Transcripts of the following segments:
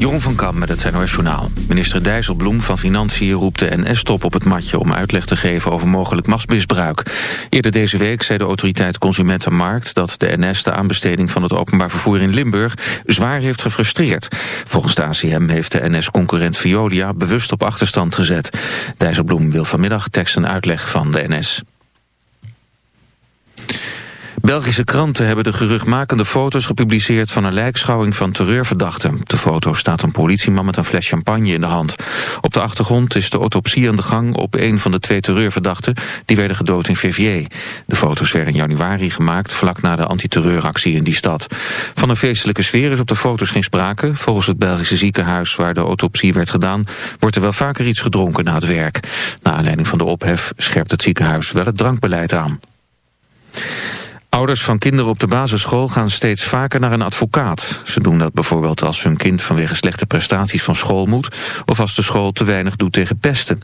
Jeroen van Kam met het NOS Journaal. Minister Dijsselbloem van Financiën roept de NS-top op het matje... om uitleg te geven over mogelijk machtsmisbruik. Eerder deze week zei de autoriteit Consumentenmarkt... dat de NS de aanbesteding van het openbaar vervoer in Limburg... zwaar heeft gefrustreerd. Volgens de ACM heeft de NS-concurrent Veolia bewust op achterstand gezet. Dijsselbloem wil vanmiddag tekst en uitleg van de NS. Belgische kranten hebben de geruchtmakende foto's gepubliceerd van een lijkschouwing van terreurverdachten. De foto staat een politieman met een fles champagne in de hand. Op de achtergrond is de autopsie aan de gang op een van de twee terreurverdachten die werden gedood in Verviers. De foto's werden in januari gemaakt vlak na de antiterreuractie in die stad. Van een feestelijke sfeer is op de foto's geen sprake. Volgens het Belgische ziekenhuis waar de autopsie werd gedaan wordt er wel vaker iets gedronken na het werk. Na aanleiding van de ophef scherpt het ziekenhuis wel het drankbeleid aan. Ouders van kinderen op de basisschool gaan steeds vaker naar een advocaat. Ze doen dat bijvoorbeeld als hun kind vanwege slechte prestaties van school moet... of als de school te weinig doet tegen pesten.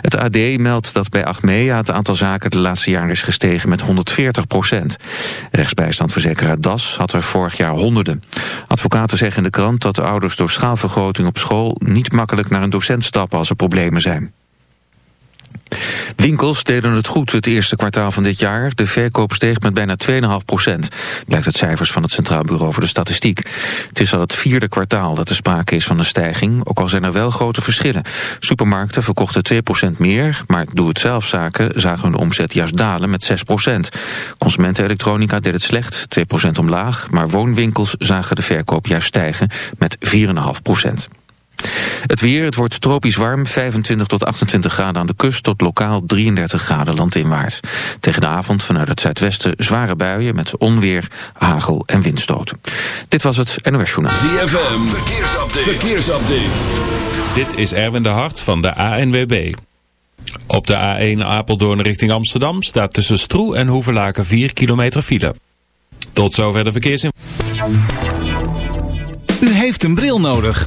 Het AD meldt dat bij Achmea het aantal zaken de laatste jaren is gestegen met 140 procent. Rechtsbijstandverzekeraar DAS had er vorig jaar honderden. Advocaten zeggen in de krant dat de ouders door schaalvergroting op school... niet makkelijk naar een docent stappen als er problemen zijn. Winkels deden het goed het eerste kwartaal van dit jaar. De verkoop steeg met bijna 2,5 procent. Blijkt uit cijfers van het Centraal Bureau voor de Statistiek. Het is al het vierde kwartaal dat er sprake is van een stijging. Ook al zijn er wel grote verschillen. Supermarkten verkochten 2 procent meer. Maar doe-het-zelfzaken zagen hun omzet juist dalen met 6 procent. Consumentenelektronica deed het slecht, 2 procent omlaag. Maar woonwinkels zagen de verkoop juist stijgen met 4,5 procent. Het weer, het wordt tropisch warm, 25 tot 28 graden aan de kust... tot lokaal 33 graden landinwaarts. Tegen de avond vanuit het zuidwesten zware buien... met onweer, hagel en windstoten. Dit was het NOS Journaal. ZFM, verkeersupdate. verkeersupdate. Dit is Erwin de Hart van de ANWB. Op de A1 Apeldoorn richting Amsterdam... staat tussen Stroe en Hoevelaken 4 kilometer file. Tot zover de verkeersin. U heeft een bril nodig.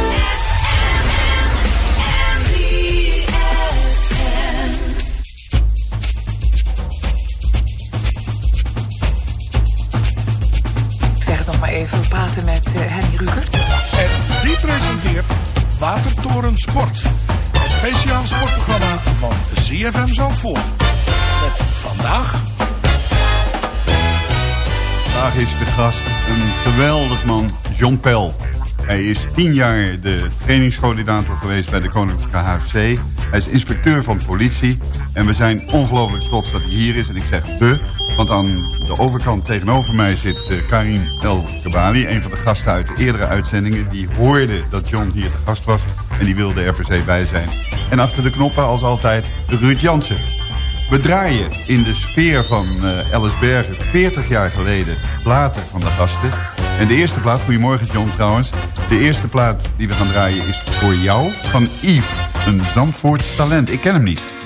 Watertoren Sport. Het speciaal sportprogramma van ZFM Zandvoort. Met vandaag... Vandaag is de gast een geweldig man, John Pel. Hij is tien jaar de trainingscoördinator geweest bij de Koninklijke HFC. Hij is inspecteur van politie. En we zijn ongelooflijk trots dat hij hier is. En ik zeg we, want aan de overkant tegenover mij zit uh, Karim El Kabali. Een van de gasten uit de eerdere uitzendingen. Die hoorde dat John hier de gast was. En die wilde er per se bij zijn. En achter de knoppen als altijd Ruud Jansen. We draaien in de sfeer van uh, Bergen 40 jaar geleden platen van de gasten. En de eerste plaat, goedemorgen John trouwens. De eerste plaat die we gaan draaien is voor jou van Yves. een Zandvoorts talent. Ik ken hem niet.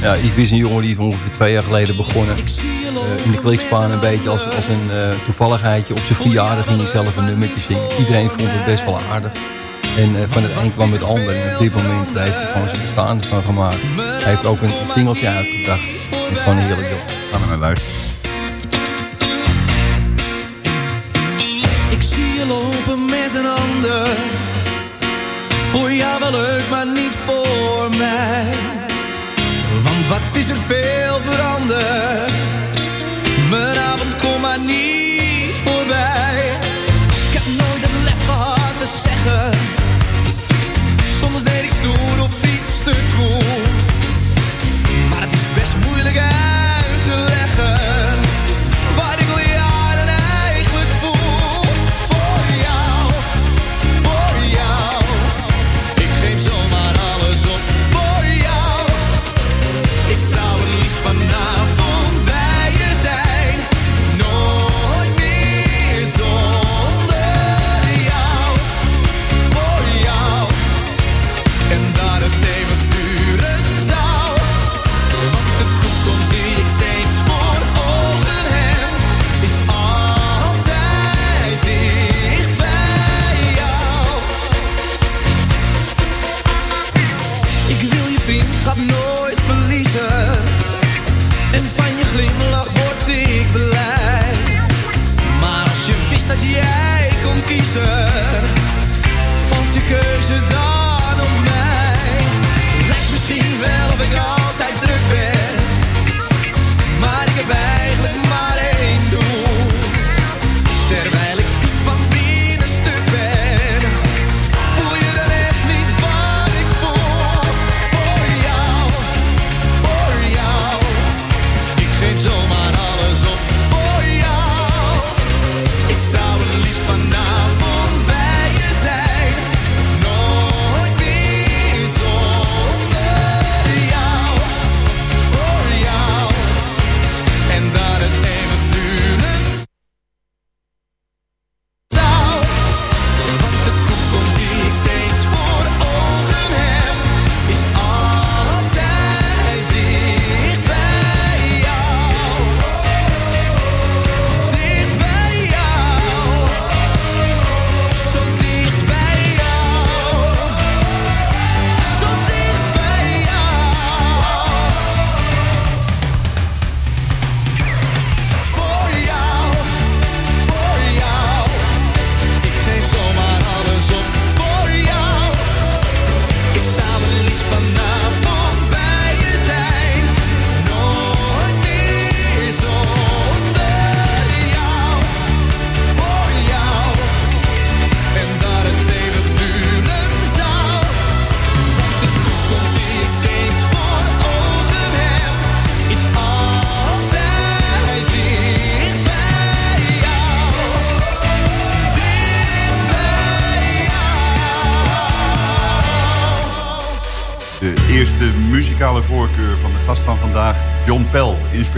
Ja, ik wist een jongen die is ongeveer twee jaar geleden begonnen. Uh, in de klikspaan een beetje als, als een uh, toevalligheidje. Op zijn verjaardag ging hij zelf een nummertje zingen. Iedereen vond het best wel aardig. En uh, van het een kwam het ander. En op dit moment heeft hij gewoon zijn bestaan van gemaakt. Hij heeft ook een singeltje uitgebracht. Het is gewoon heerlijk joh. Gaan we naar luisteren. Ik zie je lopen met een ander. Voor jou wel leuk, maar niet voor mij. Wat is er veel veranderd? Mijn avond komt maar niet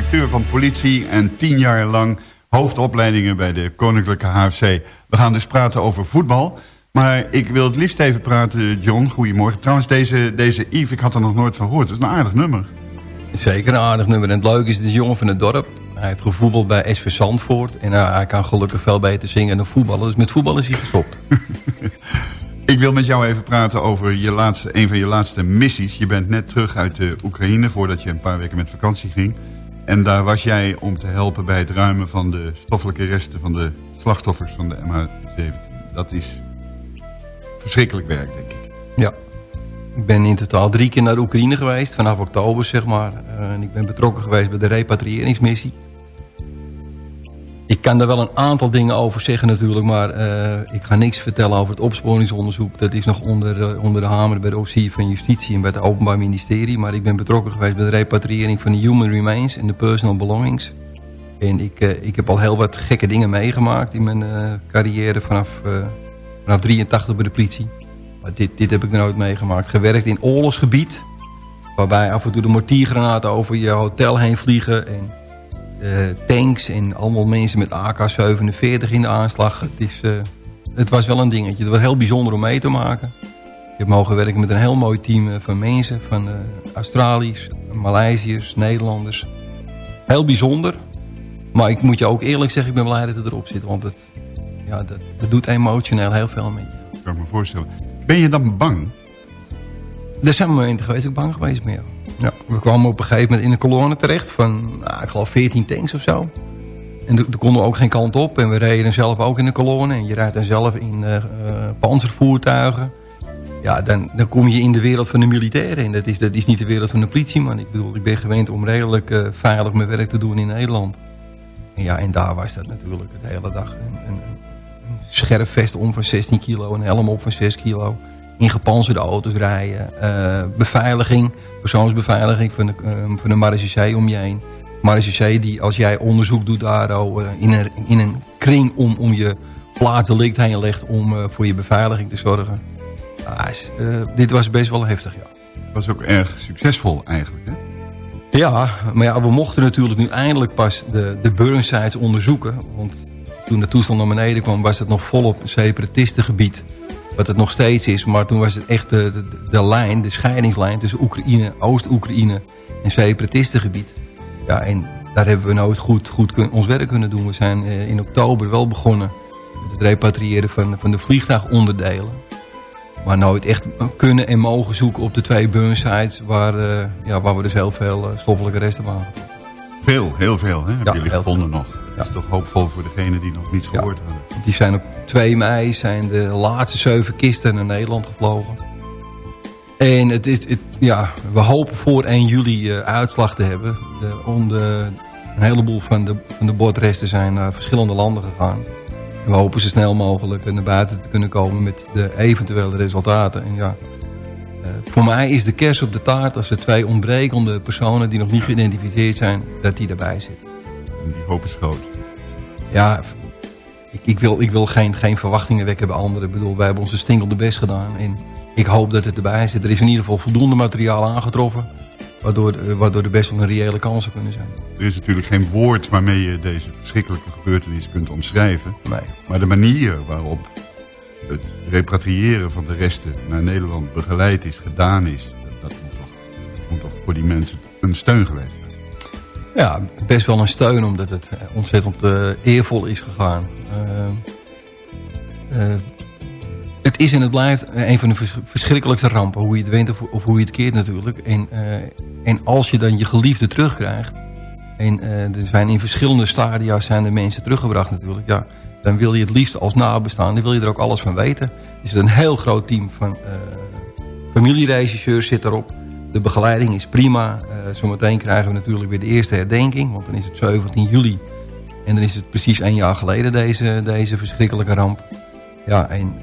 inspecteur van politie en tien jaar lang hoofdopleidingen bij de Koninklijke HFC. We gaan dus praten over voetbal. Maar ik wil het liefst even praten, John. Goedemorgen. Trouwens, deze, deze Yves, ik had er nog nooit van gehoord. Het is een aardig nummer. Zeker een aardig nummer. En het leuke is, het is een jongen van het dorp. Hij heeft gevoetbald bij SV Zandvoort. En uh, hij kan gelukkig veel beter zingen dan voetballen. Dus met voetbal is hij gestopt. Ik wil met jou even praten over je laatste, een van je laatste missies. Je bent net terug uit de Oekraïne voordat je een paar weken met vakantie ging. En daar was jij om te helpen bij het ruimen van de stoffelijke resten van de slachtoffers van de MH17. Dat is verschrikkelijk werk, denk ik. Ja. Ik ben in totaal drie keer naar Oekraïne geweest. Vanaf oktober, zeg maar. Uh, en ik ben betrokken geweest bij de repatriëringsmissie. Ik kan daar wel een aantal dingen over zeggen natuurlijk. Maar uh, ik ga niks vertellen over het opsporingsonderzoek. Dat is nog onder, uh, onder de hamer bij de officier van justitie en bij het openbaar ministerie. Maar ik ben betrokken geweest bij de repatriëring van de human remains en de personal belongings. En ik, uh, ik heb al heel wat gekke dingen meegemaakt in mijn carrière vanaf, vanaf 83 bij de politie. Maar dit, dit heb ik nooit meegemaakt. Gewerkt in oorlogsgebied. Waarbij af en toe de mortiergranaten over je hotel heen vliegen. En tanks en allemaal mensen met AK-47 in de aanslag. Het, is, uh, het was wel een dingetje. Het was heel bijzonder om mee te maken. Ik heb mogen werken met een heel mooi team eh, van mensen. Van Australiërs, Maleisiërs, Nederlanders. Heel bijzonder. Maar ik moet je ook eerlijk zeggen, ik ben blij dat het erop zit. Want het, ja, dat, dat doet emotioneel heel veel met je. Kan ik me voorstellen. Ben je dan bang? Er zijn momenten geweest dat ik bang geweest ben. Ja. We kwamen op een gegeven moment in een kolonne terecht van, nou, ik geloof 14 tanks of zo. En er konden we ook geen kant op. En we reden zelf ook in een kolonne. En je rijdt dan zelf in uh, panzervoertuigen. Ja, dan, dan kom je in de wereld van de militairen. En dat is, dat is niet de wereld van de politieman. Ik bedoel, ik ben gewend om redelijk uh, veilig mijn werk te doen in Nederland. En ja, en daar was dat natuurlijk de hele dag. Een, een, een scherp vest om van 16 kilo, een helm op van 6 kilo. In gepanzerde auto's rijden. Uh, beveiliging, persoonsbeveiliging van de, uh, van de om je heen. Marechaussee die als jij onderzoek doet daar uh, in, een, in een kring om, om je plaatsdelict heen legt om voor je beveiliging te zorgen. dit was best wel heftig, ja. Het was ook erg succesvol eigenlijk, hè? Ja, maar ja, we mochten natuurlijk nu eindelijk pas de, de burnsites onderzoeken. Want toen de toestand naar beneden kwam, was het nog volop een separatistengebied. Wat het nog steeds is, maar toen was het echt de, de, de lijn, de scheidingslijn tussen Oekraïne, Oost-Oekraïne en separatistengebied. Ja, en daar hebben we nooit goed, goed ons werk kunnen doen. We zijn uh, in oktober wel begonnen met het repatriëren van, van de vliegtuigonderdelen. Maar nooit echt kunnen en mogen zoeken op de twee burnsites waar, uh, ja, waar we dus heel veel uh, stoffelijke resten waren. Veel, heel veel. Hè? Hebben ja, jullie gevonden nog? Dat is toch hoopvol voor degenen die nog niets gehoord hadden. Die zijn op 2 mei zijn de laatste zeven kisten naar Nederland gevlogen. En het is, het, ja, we hopen voor 1 juli uh, uitslag te hebben. De, om de, een heleboel van de, van de bordresten zijn naar verschillende landen gegaan. En we hopen zo snel mogelijk naar buiten te kunnen komen met de eventuele resultaten. En ja, uh, voor mij is de kers op de taart als er twee ontbrekende personen die nog niet geïdentificeerd zijn, dat die erbij zitten. En die hoop is groot. Ja, ik, ik, wil, ik wil geen, geen verwachtingen wekken bij anderen. Ik bedoel, wij hebben onze stinkel de best gedaan. En ik hoop dat het erbij zit. Er is in ieder geval voldoende materiaal aangetroffen. Waardoor, waardoor er best wel een reële kansen kunnen zijn. Er is natuurlijk geen woord waarmee je deze verschrikkelijke gebeurtenis kunt omschrijven. Nee. Maar de manier waarop het repatriëren van de resten naar Nederland begeleid is, gedaan is... dat, dat moet, toch, moet, toch, voor die mensen een steun geweest zijn. Ja, best wel een steun omdat het ontzettend uh, eervol is gegaan. Uh, het is en het blijft een van de verschrikkelijkste rampen. Hoe je het wint of, hoe je het keert natuurlijk. En, en als je dan je geliefde terugkrijgt. En er zijn in verschillende stadia zijn de mensen teruggebracht natuurlijk. Ja, dan wil je het liefst als nabestaan. Dan wil je er ook alles van weten. Er zit een heel groot team van familieregisseurs zit erop. De begeleiding is prima. zometeen krijgen we natuurlijk weer de eerste herdenking. Want dan is het 17 juli. En dan is het precies een jaar geleden deze, deze verschrikkelijke ramp. Ja, en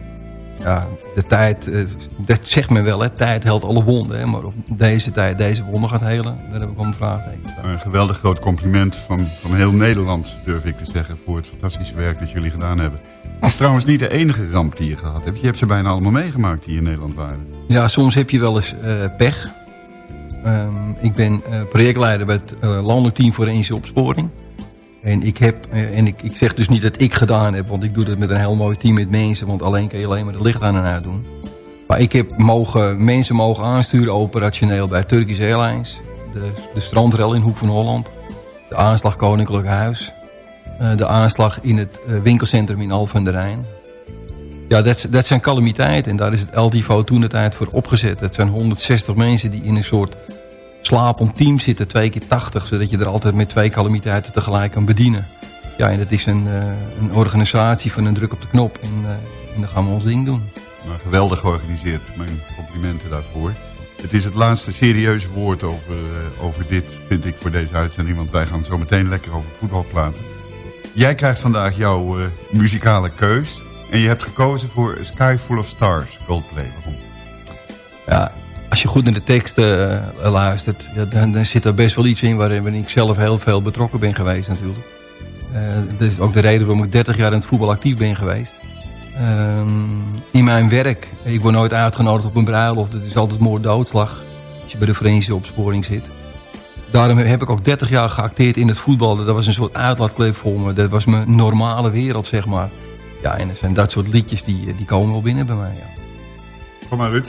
ja, de tijd, dat zegt men wel, hè, tijd helpt alle wonden. Hè, maar of deze tijd deze wonden gaat helen, daar heb ik wel een vraagteken. Een geweldig groot compliment van, van heel Nederland, durf ik te zeggen, voor het fantastische werk dat jullie gedaan hebben. Het is trouwens niet de enige ramp die je gehad hebt. Je hebt ze bijna allemaal meegemaakt die in Nederland waren. Ja, soms heb je wel eens uh, pech. Um, ik ben uh, projectleider bij het uh, landelijk team forensische opsporing. En ik heb, en ik, ik zeg dus niet dat ik gedaan heb, want ik doe dat met een heel mooi team met mensen, want alleen kan je alleen maar de licht aan en uit doen. Maar ik heb mogen, mensen mogen aansturen operationeel bij Turkish Airlines, de, de strandrail in Hoek van Holland, de aanslag Koninklijk Huis, de aanslag in het winkelcentrum in Alphen aan de Rijn. Ja, dat, dat zijn calamiteiten en daar is het LTIVO toen de tijd voor opgezet. Het zijn 160 mensen die in een soort slapend team zitten, twee keer 80, zodat je er altijd met twee calamiteiten tegelijk kan bedienen. Ja, en dat is een, uh, een organisatie van een druk op de knop en, uh, en dan gaan we ons ding doen. Maar geweldig georganiseerd, mijn complimenten daarvoor. Het is het laatste serieuze woord over, uh, over dit, vind ik, voor deze uitzending, want wij gaan zo meteen lekker over voetbal praten. Jij krijgt vandaag jouw muzikale keus en je hebt gekozen voor Sky Full of Stars, Coldplay. Waarom? Ja, als je goed naar de teksten uh, luistert, dan, zit er best wel iets in waarin ik zelf heel veel betrokken ben geweest natuurlijk. Uh, dat is ook de reden waarom ik 30 jaar in het voetbal actief ben geweest. Uh, in mijn werk, ik word nooit uitgenodigd op een bruiloft. Het is altijd moord doodslag als je bij de forensische opsporing zit. Daarom heb ik ook 30 jaar geacteerd in het voetbal. Dat was een soort uitlaatklep voor me. Dat was mijn normale wereld, zeg maar. Ja, en dat soort liedjes die, die komen wel binnen bij mij, ja. Kom maar, Ruud.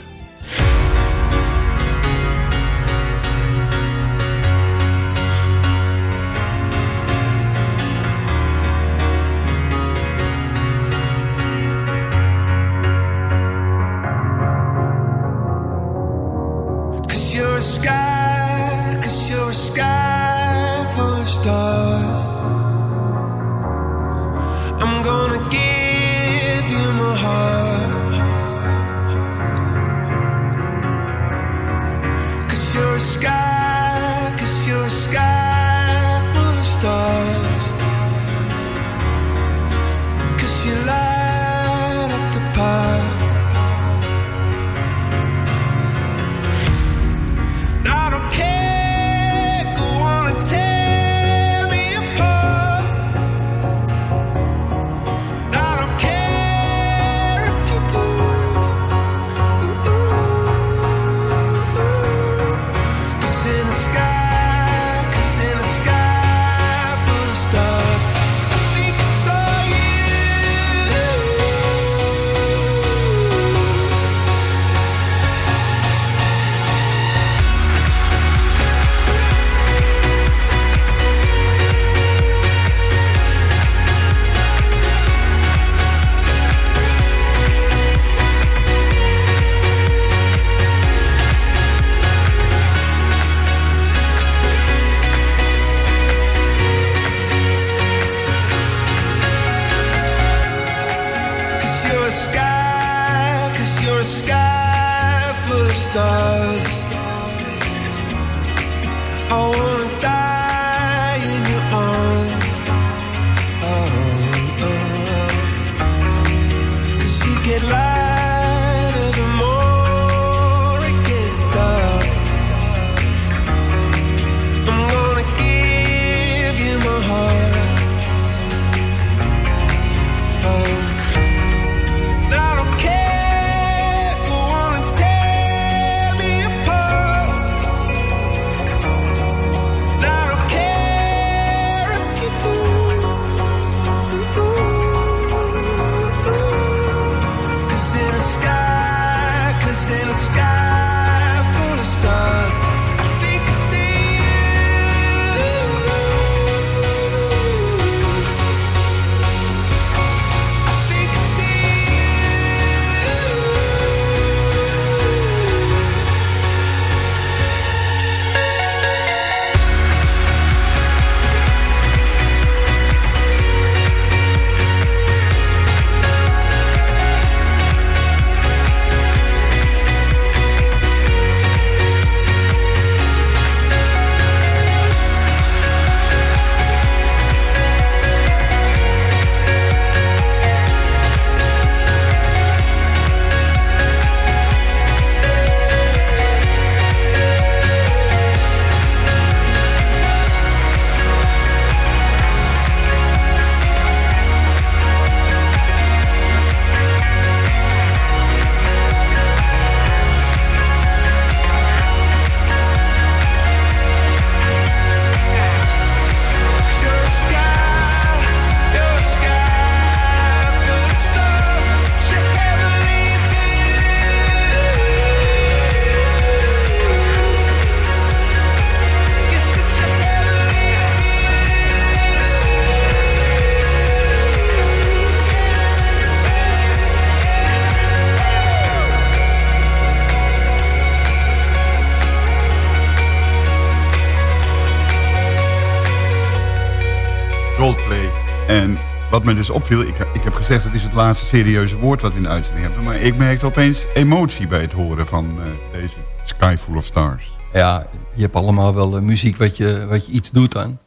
Wat me dus opviel, ik, ik heb gezegd... het is het laatste serieuze woord wat we in de uitzending hebben... maar ik merkte opeens emotie bij het horen van eh, deze Sky Full of Stars. Ja, je hebt allemaal wel eh, muziek wat je, wat je iets doet dan.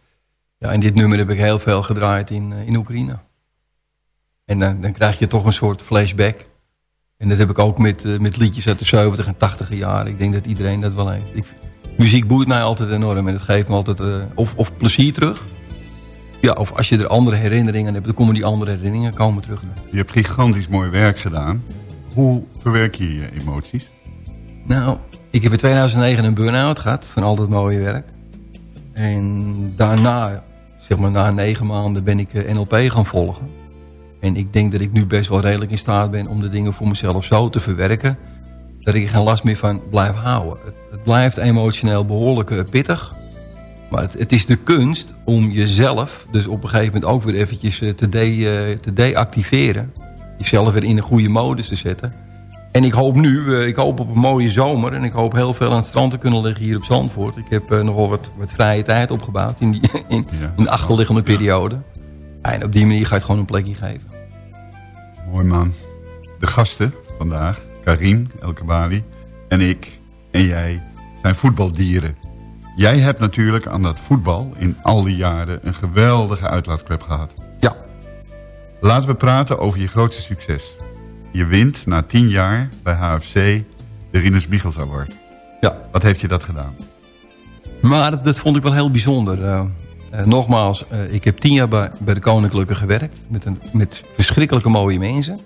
Ja, en dit nummer heb ik heel veel gedraaid in, eh, in Oekraïne. En dan, dan krijg je toch een soort flashback. En dat heb ik ook met, met liedjes uit de 70 en 80 jaren. Ik denk dat iedereen dat wel heeft. Muziek boeit mij altijd enorm en het geeft me altijd of, of plezier terug. Ja, of als je er andere herinneringen hebt, dan komen die andere herinneringen komen terug. Je hebt gigantisch mooi werk gedaan. Hoe verwerk je je emoties? Nou, ik heb in 2009 een burn-out gehad van al dat mooie werk. En daarna, zeg maar na negen maanden, ben ik eh, NLP gaan volgen. En ik denk dat ik nu best wel redelijk in staat ben om de dingen voor mezelf zo te verwerken... dat ik er geen last meer van blijf houden. Het, het blijft emotioneel behoorlijk eh, pittig. Maar het, het, is de kunst om jezelf dus op een gegeven moment ook weer eventjes eh, te, de, te deactiveren. Jezelf weer in een goede modus te zetten. En ik hoop nu, eh, ik hoop op een mooie zomer. En ik hoop heel veel aan het strand te kunnen liggen hier op Zandvoort. Ik heb nogal wat, wat vrije tijd opgebouwd in, die, in, in de achterliggende periode. En op die manier ga je het gewoon een plekje geven. Mooi man. De gasten vandaag, Karim Elkebali en ik en jij zijn voetbaldieren. Jij hebt natuurlijk aan dat voetbal in al die jaren een geweldige uitlaatklep gehad. Ja. Laten we praten over je grootste succes. Je wint na tien jaar bij HFC de Rinus Michels Award. Ja. Wat heeft je dat gedaan? Maar dat, dat vond ik wel heel bijzonder. Uh, uh, nogmaals, uh, ik heb tien jaar bij, bij de Koninklijke gewerkt. Met, een, met verschrikkelijke mooie mensen.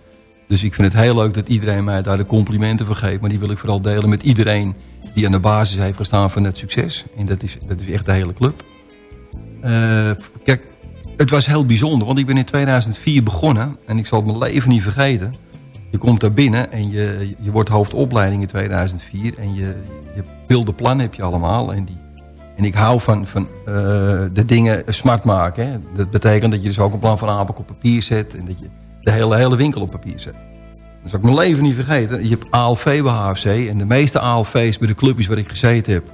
Dus ik vind het heel leuk dat iedereen mij daar de complimenten voor geeft. Maar die wil ik vooral delen met iedereen die aan de basis heeft gestaan van het succes. En dat is, dat is echt de hele club. kijk, het was heel bijzonder. Want ik ben in 2004 begonnen. En ik zal mijn leven niet vergeten. Je komt daar binnen en je, je wordt hoofdopleiding in 2004. En je, je wilde plan heb je allemaal. En, die, en ik hou van, van uh, de dingen smart maken. Dat betekent dat je dus ook een plan van Apelk op papier zet. En dat je de hele, hele winkel op papier zet. Dat zal ik mijn leven niet vergeten. Je hebt ALV bij HFC. En de meeste ALV's bij de clubjes waar ik gezeten heb...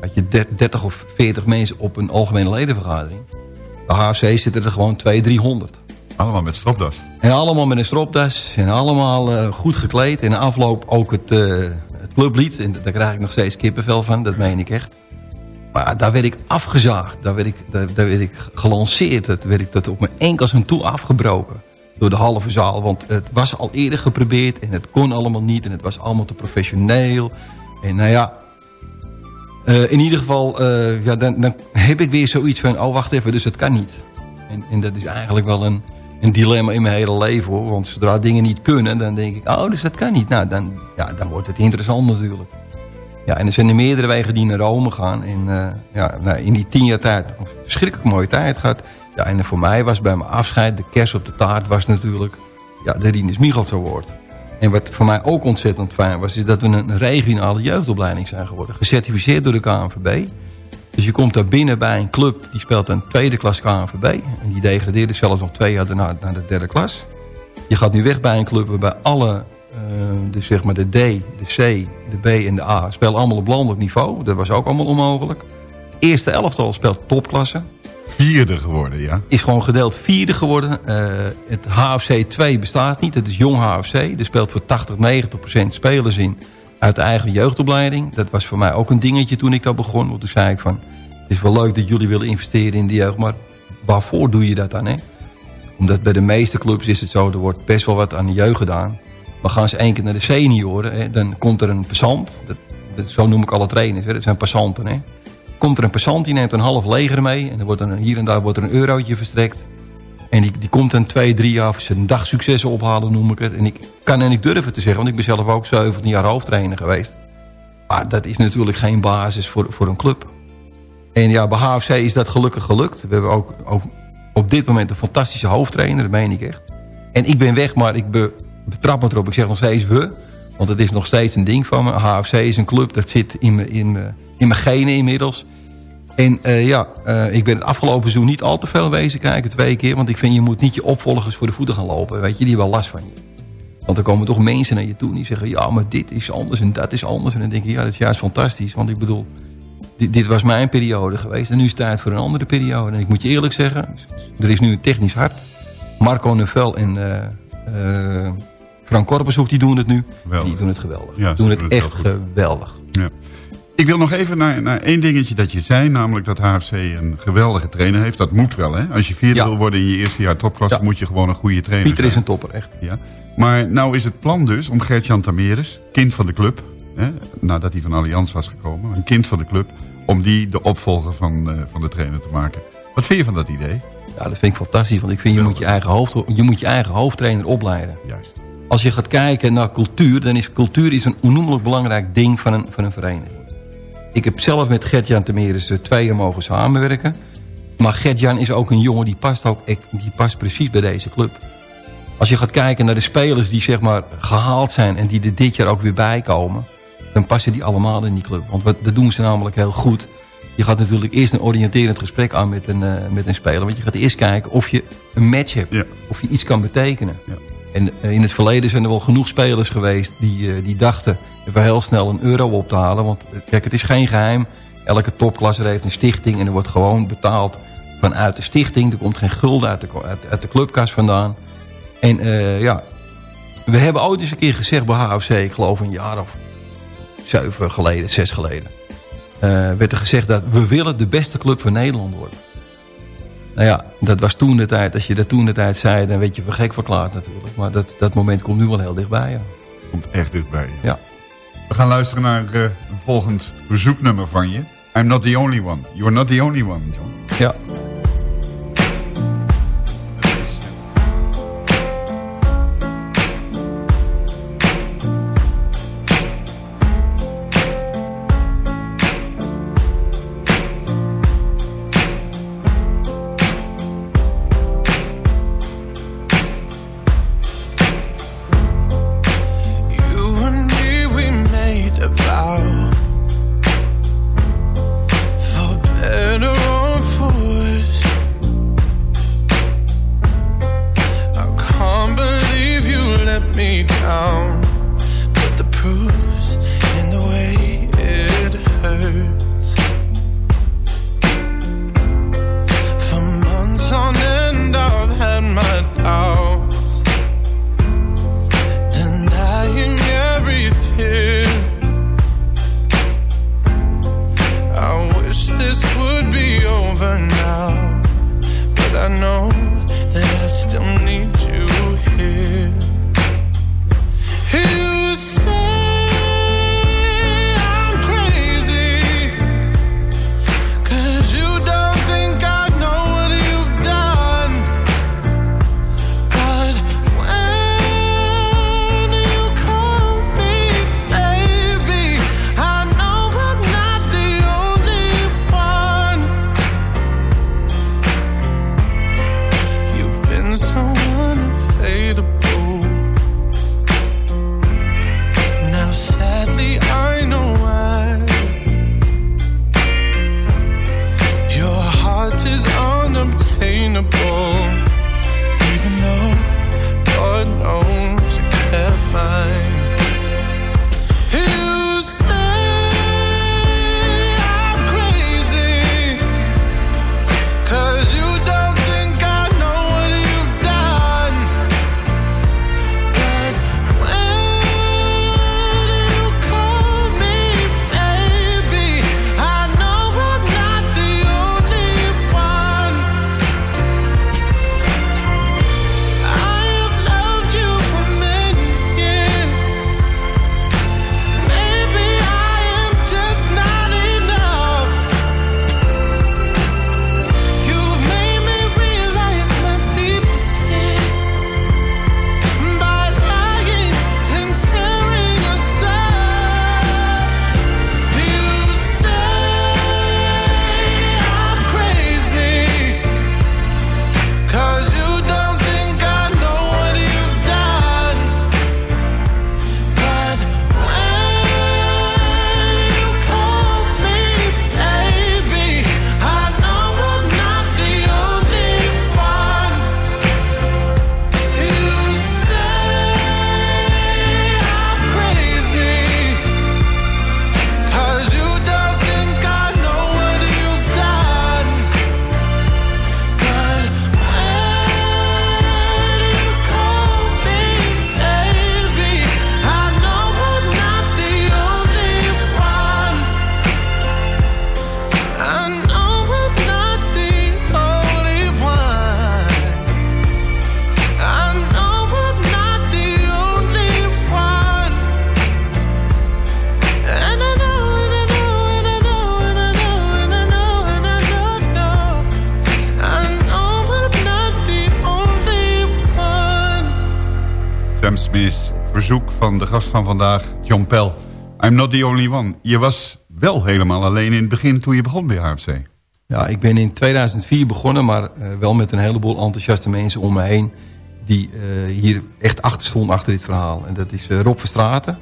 had je 30 of 40 mensen op een algemene ledenvergadering. Bij HFC zitten er gewoon 200, 300. Allemaal met stropdas. En allemaal met een stropdas. En allemaal uh, goed gekleed. En afloop ook het, uh, het clublied. En daar krijg ik nog steeds kippenvel van. Dat meen ik echt. Maar daar werd ik afgezaagd. Daar werd ik, daar, daar werd ik gelanceerd. Dat werd ik tot op mijn enkels en toe afgebroken. Door de halve zaal. Want het was al eerder geprobeerd. En het kon allemaal niet. En het was allemaal te professioneel. En nou ja... Uh, in ieder geval, ja, dan, dan heb ik weer zoiets van... Oh, wacht even, dus het kan niet. En, en dat is eigenlijk wel een een dilemma in mijn hele leven hoor. Want zodra dingen niet kunnen, dan denk ik, oh, dus dat kan niet. Nou, dan, ja, dan wordt het interessant natuurlijk. Ja, en er zijn er meerdere wegen die naar Rome gaan. En uh, ja, nou, in die tien jaar tijd, verschrikkelijk mooie tijd gehad. Ja, en voor mij was bij mijn afscheid, de kerst op de taart was natuurlijk ja, de Rinus Michels Award. En wat voor mij ook ontzettend fijn was, is dat we een regionale jeugdopleiding zijn geworden. Gecertificeerd door de KNVB. Dus je komt daar binnen bij een club die speelt een tweede klas KNVB. En die degradeerde zelfs nog twee jaar daarna naar de derde klas. Je gaat nu weg bij een club waarbij alle, uh, dus zeg maar de D, de C, de B en de A... spelen allemaal op landelijk niveau. Dat was ook allemaal onmogelijk. Eerste elftal speelt topklasse. Vierde geworden, ja. Is gewoon gedeeld vierde geworden. Uh, het HFC 2 bestaat niet. Het is jong HFC. Er speelt voor 80, 90 procent spelers in uit de eigen jeugdopleiding. Dat was voor mij ook een dingetje toen ik dat begon. Want toen zei ik van, het is wel leuk dat jullie willen investeren in de jeugd. Maar waarvoor doe je dat dan? Hè? Omdat bij de meeste clubs is het zo, er wordt best wel wat aan de jeugd gedaan. Maar gaan ze één keer naar de senioren, hè, dan komt er een passant. Dat, dat, zo noem ik alle trainers, hè, dat zijn passanten. Hè. Komt er een passant, die neemt een half leger mee. En er wordt een, hier en daar wordt er een eurotje verstrekt. En die, die komt dan twee, drie jaar zijn dagsuccessen ophalen, noem ik het. En ik kan en ik durf het te zeggen, want ik ben zelf ook 17 jaar hoofdtrainer geweest. Maar dat is natuurlijk geen basis voor, voor een club. En ja, bij HFC is dat gelukkig gelukt. We hebben ook, op dit moment een fantastische hoofdtrainer, dat meen ik echt. En ik ben weg, maar ik be, betrap me erop. Ik zeg nog steeds we, want het is nog steeds een ding van me. HFC is een club, dat zit in mijn in, in genen inmiddels. En uh, ja, uh, ik ben het afgelopen seizoen niet al te veel wezen kijken, twee keer. Want ik vind, je moet niet je opvolgers voor de voeten gaan lopen. Weet je, die hebben wel last van je. Want er komen toch mensen naar je toe die zeggen... ja, maar dit is anders en dat is anders. En dan denk ik, ja, dat is juist fantastisch. Want ik bedoel, dit, dit was mijn periode geweest. En nu is het tijd voor een andere periode. En ik moet je eerlijk zeggen, er is nu een technisch hart. Marco Nevel en uh, Frank Korpershoek, die doen het nu. Die doen het geweldig. Ja, doen het echt geweldig. Ja. Ik wil nog even naar, naar één dingetje dat je zei. Namelijk dat HFC een geweldige trainer heeft. Dat moet wel, hè? Als je vierde ja. wil worden in je eerste jaar topklasse... Ja. moet je gewoon een goede trainer Pieter is een topper, echt. Ja. Maar nou is het plan dus om Gert-Jan Tameres, kind van de club... Hè, nadat hij van Allianz was gekomen, een kind van de club... om die de opvolger van, uh, van de trainer te maken. Wat vind je van dat idee? Ja, dat vind ik fantastisch. Want ik vind je moet je, eigen hoofd, je moet je eigen hoofdtrainer opleiden. Juist. Als je gaat kijken naar cultuur... dan is cultuur is een onnoemelijk belangrijk ding van een, van een vereniging. Ik heb zelf met Gert-Jan Temeres twee jaar mogen samenwerken. Maar Gert-Jan is ook een jongen die past, ook, die past precies bij deze club. Als je gaat kijken naar de spelers die zeg maar gehaald zijn... en die er dit jaar ook weer bij komen... dan passen die allemaal in die club. Want wat, dat doen ze namelijk heel goed. Je gaat natuurlijk eerst een oriënterend gesprek aan met een, uh, met een speler. Want je gaat eerst kijken of je een match hebt. Ja. Of je iets kan betekenen. Ja. En eh, in het verleden zijn er wel genoeg spelers geweest die, eh, die dachten even heel snel een euro op te halen. Want eh, kijk, het is geen geheim. Elke topklasse heeft een stichting en er wordt gewoon betaald vanuit de stichting. Er komt geen gulden uit de, uit, de clubkas vandaan. En ja, we hebben ooit eens een keer gezegd bij HFC, ik geloof een jaar of zeven geleden, zes geleden. Werd er gezegd dat we willen de beste club van Nederland worden. Nou ja, dat was toen de tijd. Als je dat toen de tijd zei, dan weet je voor gek verklaard natuurlijk. Maar dat, dat moment komt nu wel heel dichtbij. Ja. Komt echt dichtbij. Ja. We gaan luisteren naar uh, een volgend verzoeknummer van je. I'm not the only one. You're not the only one, John. Ja. Van de gast van vandaag, John Pell. I'm not the only one. Je was wel helemaal alleen in het begin toen je begon bij HFC. Ja, ik ben in 2004 begonnen, maar uh, wel met een heleboel enthousiaste mensen om me heen... die uh, hier echt achter stonden achter dit verhaal. En dat is uh, Rob Verstraten,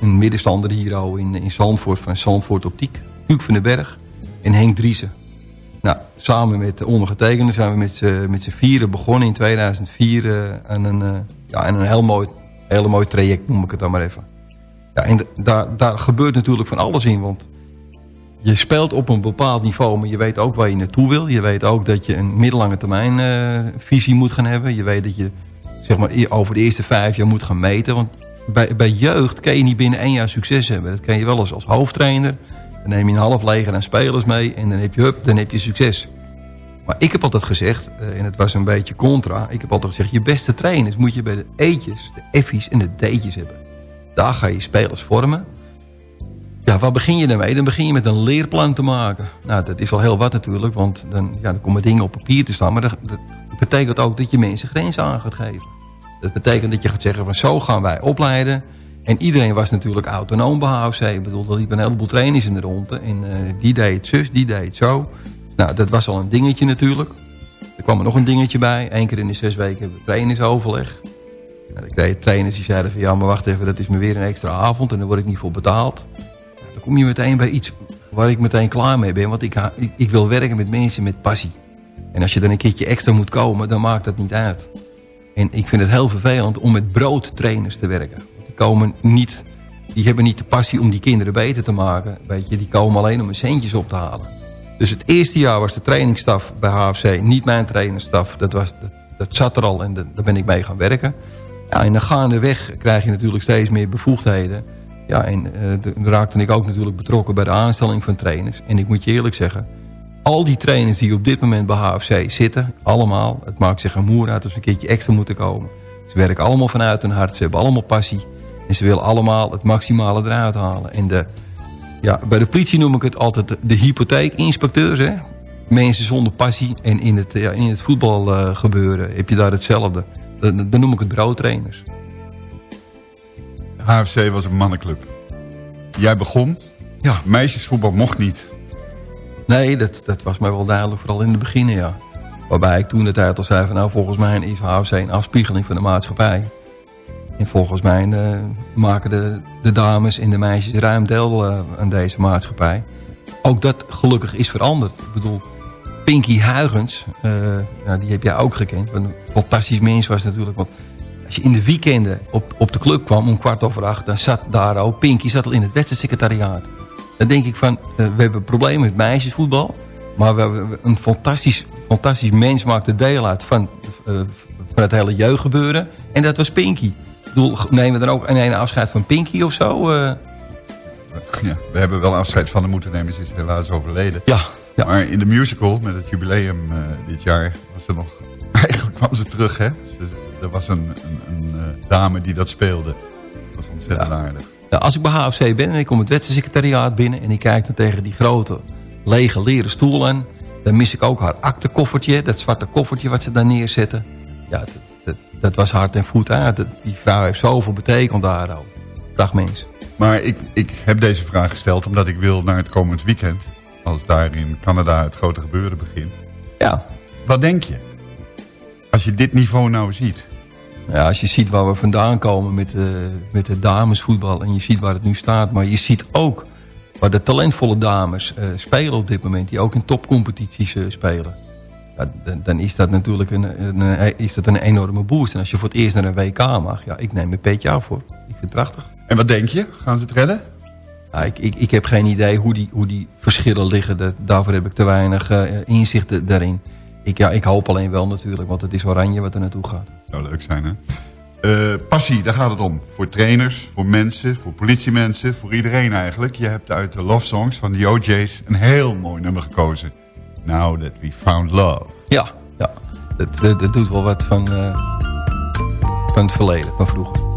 een middenstander hier al in, in Zandvoort van Zandvoort Optiek. Huuk van den Berg en Henk Driessen. Nou, samen met de ondergetekende zijn we met z'n vieren begonnen in 2004 uh, aan een, ja, en een heel mooi, hele mooi traject, noem ik het dan maar even. Ja, en daar, daar gebeurt natuurlijk van alles in, want je speelt op een bepaald niveau, maar je weet ook waar je naartoe wil. Je weet ook dat je een middellange termijn uh, visie moet gaan hebben. Je weet dat je zeg maar, over de eerste vijf jaar moet gaan meten. Want bij, bij jeugd kan je niet binnen één jaar succes hebben. Dat kan je wel eens als hoofdtrainer. Dan neem je een half leger aan spelers mee en dan heb je, dan heb je succes. Maar ik heb altijd gezegd, en het was een beetje contra... ik heb altijd gezegd, je beste trainers moet je bij de E'tjes, de F's en de D'tjes hebben. Daar ga je spelers vormen. Ja, waar begin je daarmee? Dan begin je met een leerplan te maken. Nou, dat is al heel wat natuurlijk, want dan, ja, dan komen dingen op papier te staan. Maar dat, betekent ook dat je mensen grenzen aan gaat geven. Dat betekent dat je gaat zeggen van zo gaan wij opleiden. En iedereen was natuurlijk autonoom HFC. Ik bedoel, er liepen een heleboel trainers in de ronde. En uh, die deed het zus, die deed het zo. Nou, dat was al een dingetje natuurlijk. Er kwam er nog een dingetje bij. Eén keer in de zes weken we trainersoverleg. Nou, dan kreeg trainers die zeiden van... ja, maar wacht even, dat is me weer een extra avond... en daar word ik niet voor betaald. Dan kom je meteen bij iets waar ik meteen klaar mee ben. Want ik, ik, ik wil werken met mensen met passie. En als je dan een keertje extra moet komen, dan maakt dat niet uit. En ik vind het heel vervelend om met broodtrainers te werken. Die, komen niet, die hebben niet de passie om die kinderen beter te maken. Weet je, die komen alleen om hun centjes op te halen. Dus het eerste jaar was de trainingsstaf bij HFC niet mijn trainingsstaf. Dat, was, dat, zat er al en daar ben ik mee gaan werken. Ja, en dan gaandeweg krijg je natuurlijk steeds meer bevoegdheden. Ja, en uh, raakte ik ook natuurlijk betrokken bij de aanstelling van trainers. En ik moet je eerlijk zeggen, al die trainers die op dit moment bij HFC zitten, allemaal, het maakt zich een moer uit als ze een keertje extra moeten komen. Ze werken allemaal vanuit hun hart, ze hebben allemaal passie. En ze willen allemaal het maximale eruit halen. En de, ja, bij de politie noem ik het altijd de hypotheekinspecteurs. Hè? Mensen zonder passie. En in het, ja, in het voetbal uh, gebeuren heb je daar hetzelfde. Dan, dan noem ik het bureautrainers. HFC was een mannenclub. Jij begon. Ja. Meisjesvoetbal mocht niet. Nee, dat, dat was mij wel duidelijk, vooral in het begin, ja. Waarbij ik toen de tijd al zei van nou, volgens mij is HFC een afspiegeling van de maatschappij. En volgens mij uh, maken de, de dames en de meisjes ruim deel uh, aan deze maatschappij. Ook dat gelukkig is veranderd. Ik bedoel, Pinky Huygens, uh, nou, die heb jij ook gekend. Een fantastisch mens was natuurlijk. Want als je in de weekenden op, op de club kwam om kwart over acht... dan zat daar ook, Pinky zat al in het wedstrijdsecretariaat. Dan denk ik van, we hebben problemen met meisjesvoetbal... maar we hebben een fantastisch, fantastisch mens maakte deel uit van, van het hele jeugdgebeuren. En dat was Pinky bedoel, nemen we dan ook een afscheid van Pinky of zo? Uh... Ja, we hebben wel afscheid van de moeten nemen. Ze is helaas overleden. Ja, ja. Maar in de musical, met het jubileum uh, dit jaar, was er nog... Eigenlijk kwam ze terug, hè? er was een, een, een uh, dame die dat speelde. Dat was ontzettend ja. aardig. Ja, als ik bij HFC ben en ik kom het wetsensecretariaat binnen... en ik kijk dan tegen die grote lege leren stoelen... dan mis ik ook haar aktekoffertje, dat zwarte koffertje wat ze daar neerzetten. Ja, dat was hart en voet uit. Die vrouw heeft zoveel betekend daar ook. Dag mens. Maar ik, ik heb deze vraag gesteld omdat ik wil naar het komend weekend. Als daar in Canada het grote gebeuren begint. Ja. Wat denk je? Als je dit niveau nou ziet. Ja, als je ziet waar we vandaan komen met, de, met het damesvoetbal. En je ziet waar het nu staat. Maar je ziet ook waar de talentvolle dames uh, spelen op dit moment. Die ook in topcompetities uh, spelen dan, dan, is dat natuurlijk een, een, is dat een enorme boost. En als je voor het eerst naar een WK mag, ja, ik neem een petje af voor. Ik vind het prachtig. En wat denk je? Gaan ze het redden? Ja, ik, ik, ik heb geen idee hoe die, hoe die verschillen liggen. Dat, daarvoor heb ik te weinig uh, inzicht daarin. Ik, ja, ik hoop alleen wel natuurlijk, want het is oranje wat er naartoe gaat. Zou leuk zijn, hè? Uh, passie, daar gaat het om. Voor trainers, voor mensen, voor politiemensen, voor iedereen eigenlijk. Je hebt uit de love songs van de OJ's een heel mooi nummer gekozen. Now That We Found Love. Ja, ja. Dat, doet wel wat van, uh, van het verleden, van vroeger.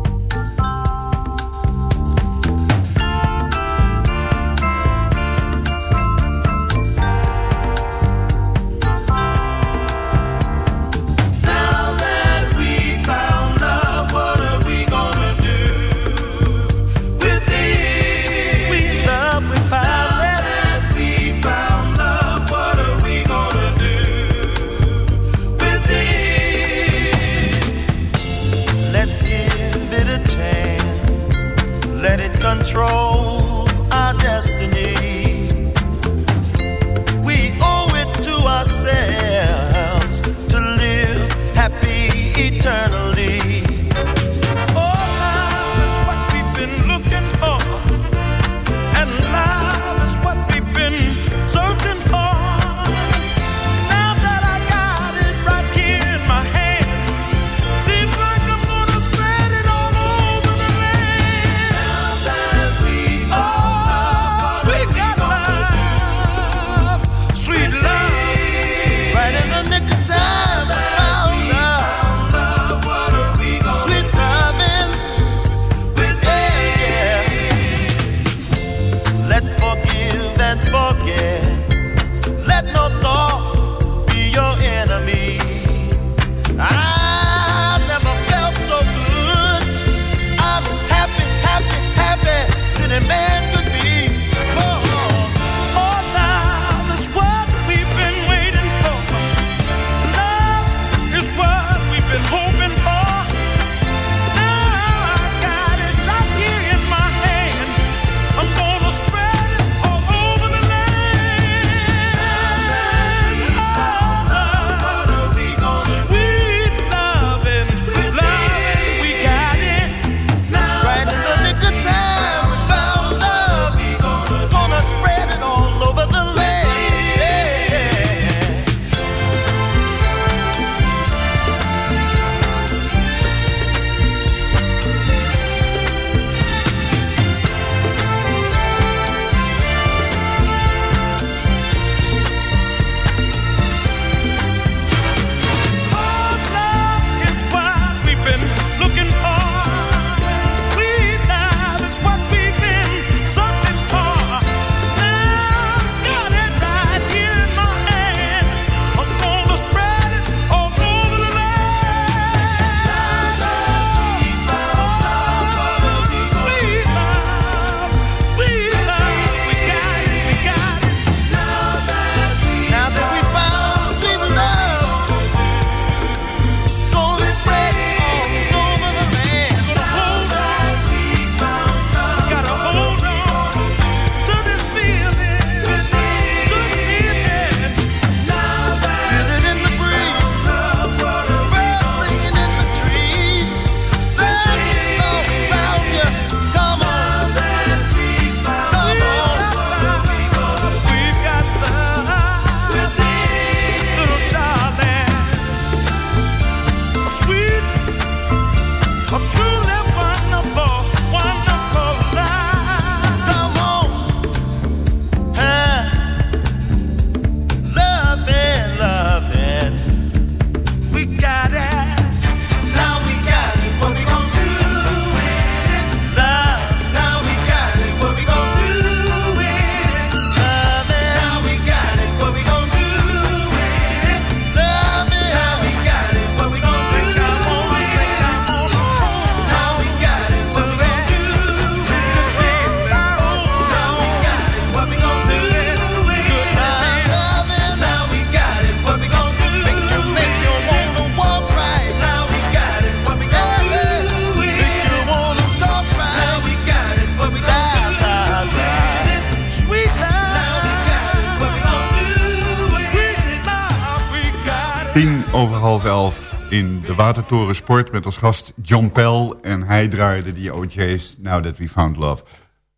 Watertoren Sport met als gast John Pell. En hij draaide die OJ's Now That We Found Love.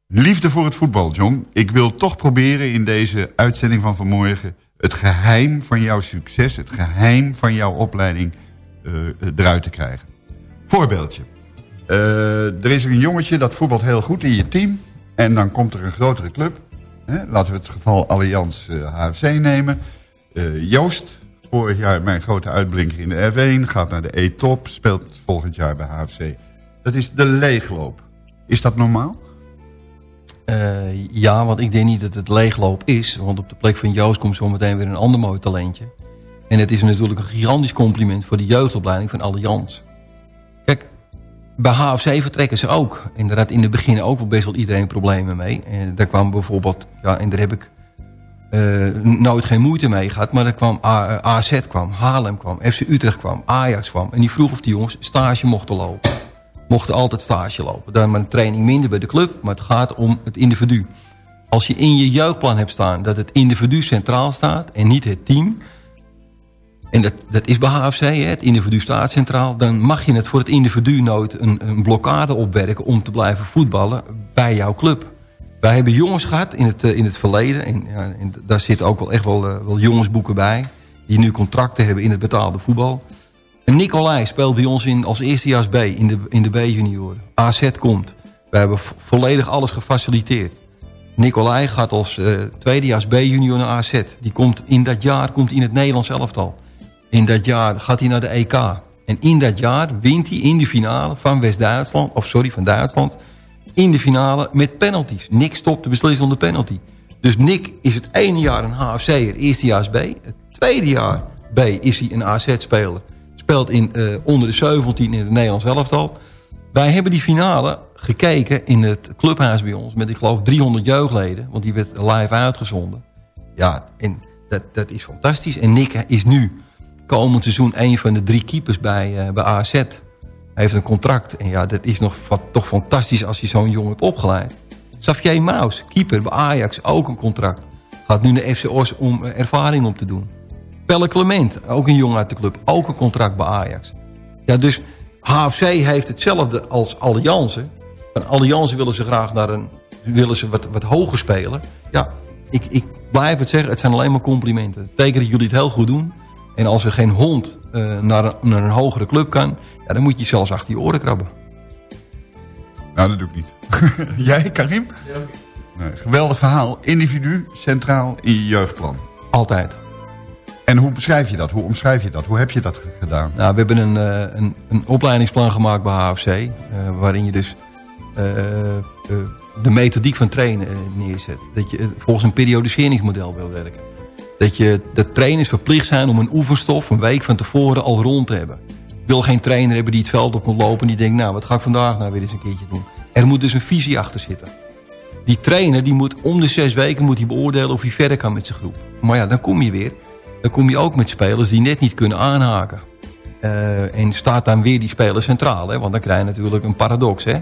Liefde voor het voetbal, John. Ik wil toch proberen in deze uitzending van vanmorgen... het geheim van jouw succes, het geheim van jouw opleiding eh, eruit te krijgen. Voorbeeldje. Eh, er is een jongetje dat voetbalt heel goed in je team. En dan komt er een grotere club. Laten we het geval Allianz HFC nemen. Eh, Joost, vorig jaar mijn grote uitblinker in de F1... gaat naar de E-top, speelt volgend jaar bij HFC. Dat is de leegloop. Is dat normaal? Eh, ja, want ik denk niet dat het leegloop is. Want op de plek van Joost komt zometeen weer een ander mooi talentje. En het is natuurlijk een gigantisch compliment voor de jeugdopleiding van Allianz. Kijk, bij HFC vertrekken ze ook. En daar had in het begin ook wel best wel iedereen problemen mee. En daar kwam bijvoorbeeld, ja, en daar heb ik nooit geen moeite mee gehad. Maar er kwam AZ kwam, Haarlem kwam, FC Utrecht kwam, Ajax kwam. En die vroeg of die jongens stage mochten lopen. Mochten altijd stage lopen. Dan maar een training minder bij de club, maar het gaat om het individu. Als je in je jeugdplan hebt staan dat het individu centraal staat en niet het team... en dat, dat is bij HFC, hè, het individu staat centraal... dan mag je het voor het individu nooit een, een blokkade opwerken... om te blijven voetballen bij jouw club. Wij hebben jongens gehad in het, eh, in het verleden... en, daar zitten ook wel echt wel, eh, wel jongensboeken bij... die nu contracten hebben in het betaalde voetbal... En Nicolai speelt bij ons in, als eerstejaars B in de, in de B-junioren. AZ komt. We hebben vo- volledig alles gefaciliteerd. Nicolai gaat als eh, tweedejaars B-junior naar AZ. Die komt in dat jaar komt in het Nederlands elftal. In dat jaar gaat hij naar de EK. En in dat jaar wint hij in de finale van West-Duitsland... of sorry, van Duitsland... in de finale met penalties. Nick stopt de beslissende penalty. Dus Nick is het ene jaar een HFC'er, eerstejaars B. Het tweede jaar B is hij een AZ-speler. Speelt in, eh, onder de 17 in het Nederlands elftal. Wij hebben die finale gekeken in het clubhuis bij ons... met ik geloof 300 jeugdleden, want die werd live uitgezonden. Ja, en dat, dat is fantastisch. En Nick is nu komend seizoen een van de drie keepers bij, eh, bij AZ. Heeft een contract. En ja, dat is nog wat, toch fantastisch als je zo'n jongen hebt opgeleid. Xavier Maus, keeper bij Ajax, ook een contract. Gaat nu naar FC Os om eh, ervaring op te doen. Pelle Clement, ook een jongen uit de club, ook een contract bij Ajax. Ja, dus HFC heeft hetzelfde als Allianze. Van Allianze willen ze graag naar een, willen ze wat, wat hoger spelen. Ja, ik, ik blijf het zeggen, het zijn alleen maar complimenten. Betekent dat jullie het heel goed doen. En als er geen hond eh, naar, een, naar een hogere club kan... Ja, dan moet je zelfs achter je oren krabben. Nou, dat doe ik niet. Jij, Karim? Nee, geweldig verhaal. Individu, centraal in je jeugdplan. Altijd. En hoe beschrijf je dat? Hoe omschrijf je dat? Hoe heb je dat gedaan? Nou, we hebben een, eh, een, een opleidingsplan gemaakt bij HFC. eh, waarin je dus de methodiek van trainen neerzet. Dat je volgens een periodiseringsmodel wil werken. Dat, je, dat trainers verplicht zijn om een oefenstof een week van tevoren al rond te hebben. Ik wil geen trainer hebben die het veld op moet lopen... en die denkt, nou, wat ga ik vandaag nou weer eens een keertje doen? Er moet dus een visie achter zitten. Die trainer die moet om de zes weken moet beoordelen of hij verder kan met zijn groep. Maar ja, dan kom je weer. Dan kom je ook met spelers die net niet kunnen aanhaken. Eh, en staat dan weer die speler centraal. Hè? Want dan krijg je natuurlijk een paradox. Hè?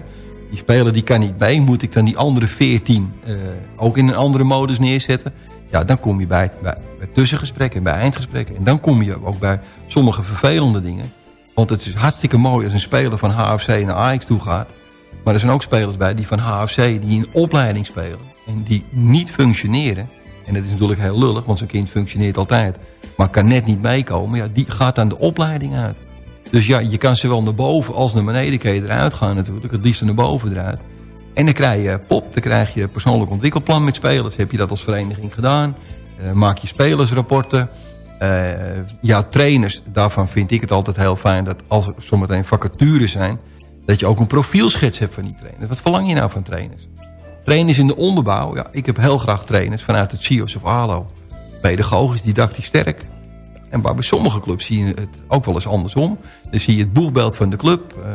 Die speler die kan niet mee. Moet ik dan die andere 14 eh, ook in een andere modus neerzetten? Ja, dan kom je bij, bij, bij tussengesprekken, bij eindgesprekken. En dan kom je ook bij sommige vervelende dingen. Want het is hartstikke mooi als een speler van HFC naar Ajax toe gaat. Maar er zijn ook spelers bij die van HFC die in opleiding spelen. En die niet functioneren. En dat is natuurlijk heel lullig, want zo'n kind functioneert altijd. Maar kan net niet meekomen. Ja, die gaat dan de opleiding uit. Dus ja, je kan zowel naar boven als naar beneden kan je eruit gaan natuurlijk. Het liefst naar boven eruit. En dan krijg je POP, dan krijg je persoonlijk ontwikkelplan met spelers. Heb je dat als vereniging gedaan? Eh, maak je spelersrapporten. Eh, jouw trainers, daarvan vind ik het altijd heel fijn... dat als er zometeen vacatures zijn... dat je ook een profielschets hebt van die trainers. Wat verlang je nou van trainers? Trainers in de onderbouw, ja, ik heb heel graag trainers vanuit het CIO's of ALO. Pedagogisch, didactisch sterk. En bij sommige clubs zie je het ook wel eens andersom. Dan zie je het boegbeeld van de club. eh,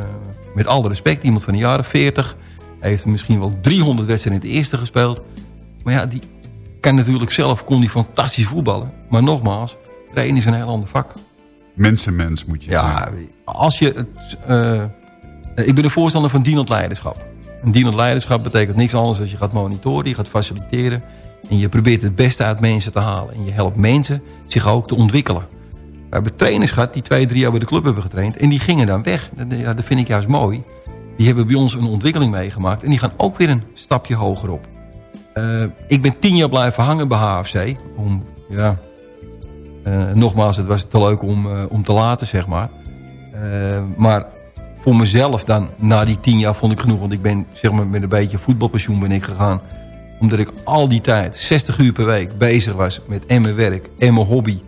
met alle respect, iemand van de jaren 40. Hij heeft misschien wel 300 wedstrijden in het eerste gespeeld. Maar ja, die kan natuurlijk zelf kon die fantastisch voetballen. Maar nogmaals, trainen is een heel ander vak. Mensenmens moet je Ja, zijn. als je... Het, eh, ik ben de voorstander van dienend leiderschap. Een dienend leiderschap betekent niks anders dan je gaat monitoren, je gaat faciliteren. En je probeert het beste uit mensen te halen. En je helpt mensen zich ook te ontwikkelen. We hebben trainers gehad die twee, drie jaar bij de club hebben getraind. En die gingen dan weg. Ja, dat vind ik juist mooi. Die hebben bij ons een ontwikkeling meegemaakt. En die gaan ook weer een stapje hoger op. Eh, ik ben tien jaar blijven hangen bij HFC. Om, ja, eh, nogmaals, het was te leuk om, eh, om te laten, zeg maar. Maar voor mezelf dan, na die tien jaar vond ik genoeg. Want ik ben zeg maar, met een beetje voetbalpensioen ben ik gegaan. Omdat ik al die tijd, 60 uur per week, bezig was met en mijn werk en mijn hobby.